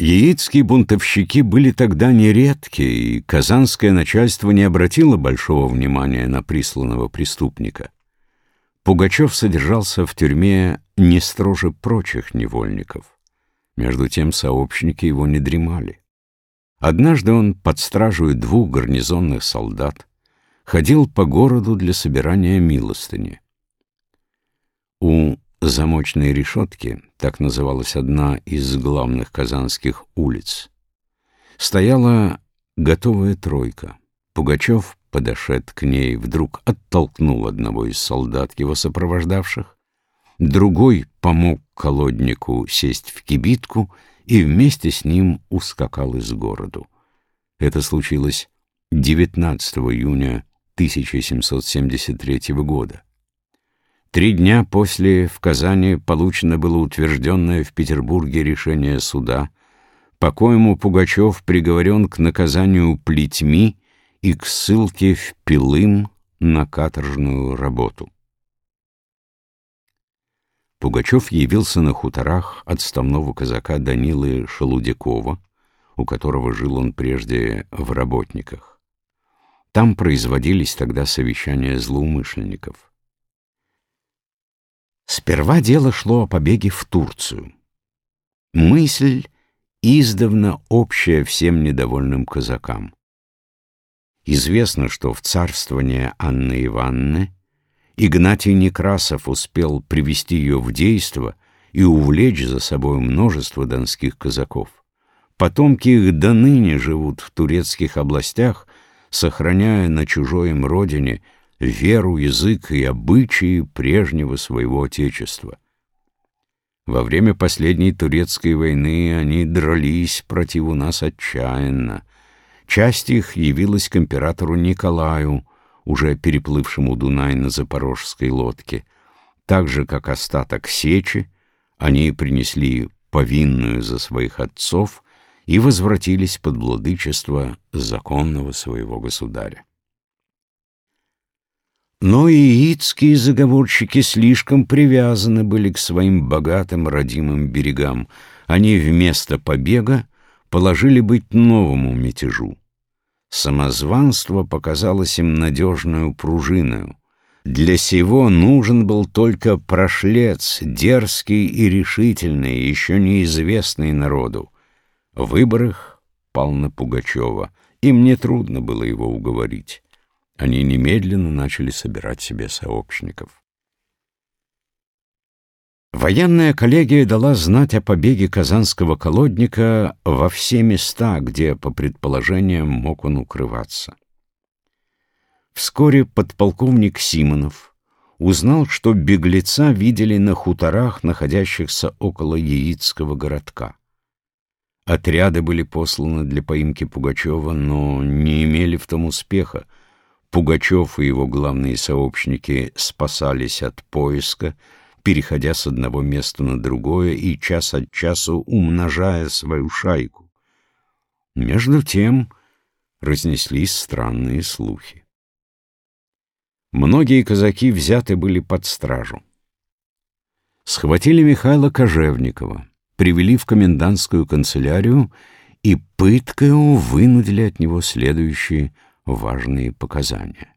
Яицкие бунтовщики были тогда нередки, и казанское начальство не обратило большого внимания на присланного преступника. Пугачев содержался в тюрьме не строже прочих невольников. Между тем сообщники его не дремали. Однажды он под стражей двух гарнизонных солдат ходил по городу для собирания милостыни. У замочной решетки, так называлась одна из главных казанских улиц, стояла готовая тройка. Пугачев, подошед к ней, вдруг оттолкнул одного из солдат, его сопровождавших, другой помог колоднику сесть в кибитку и вместе с ним ускакал из города. Это случилось 19 июня 1773 года. Три дня после в Казани получено было утвержденное в Петербурге решение суда, по коему Пугачев приговорен к наказанию плетьми и к ссылке в Пилым на каторжную работу. Пугачев явился на хуторах отставного казака Данилы Шелудякова, у которого жил он прежде в работниках. Там производились тогда совещания злоумышленников. Сперва дело шло о побеге в Турцию. Мысль издавна общая всем недовольным казакам. Известно, что в царствование Анны Ивановны Игнатий Некрасов успел привести ее в действо и увлечь за собой множество донских казаков. Потомки их до ныне живут в турецких областях, сохраняя на чужой им родине – веру, язык и обычаи прежнего своего отечества. Во время последней турецкой войны они дрались против нас отчаянно. Часть их явилась к императору Николаю, уже переплывшему Дунай на запорожской лодке. Так же, как остаток сечи, они принесли повинную за своих отцов и возвратились под владычество законного своего государя. Но иитские заговорщики слишком привязаны были к своим богатым родимым берегам. Они вместо побега положили быть новому мятежу. Самозванство показалось им надежную пружиною. Для сего нужен был только прошлец, дерзкий и решительный, еще неизвестный народу. Выбор их пал на Пугачева. Им нетрудно было его уговорить. Они немедленно начали собирать себе сообщников. Военная коллегия дала знать о побеге казанского колодника во все места, где, по предположениям, мог он укрываться. Вскоре подполковник Симонов узнал, что беглеца видели на хуторах, находящихся около Яицкого городка. Отряды были посланы для поимки Пугачева, но не имели в том успеха, Пугачев и его главные сообщники спасались от поиска, переходя с одного места на другое и час от часу умножая свою шайку. Между тем разнеслись странные слухи. Многие казаки взяты были под стражу. Схватили Михаила Кожевникова, привели в комендантскую канцелярию и пыткою вынудили от него следующие важные показания.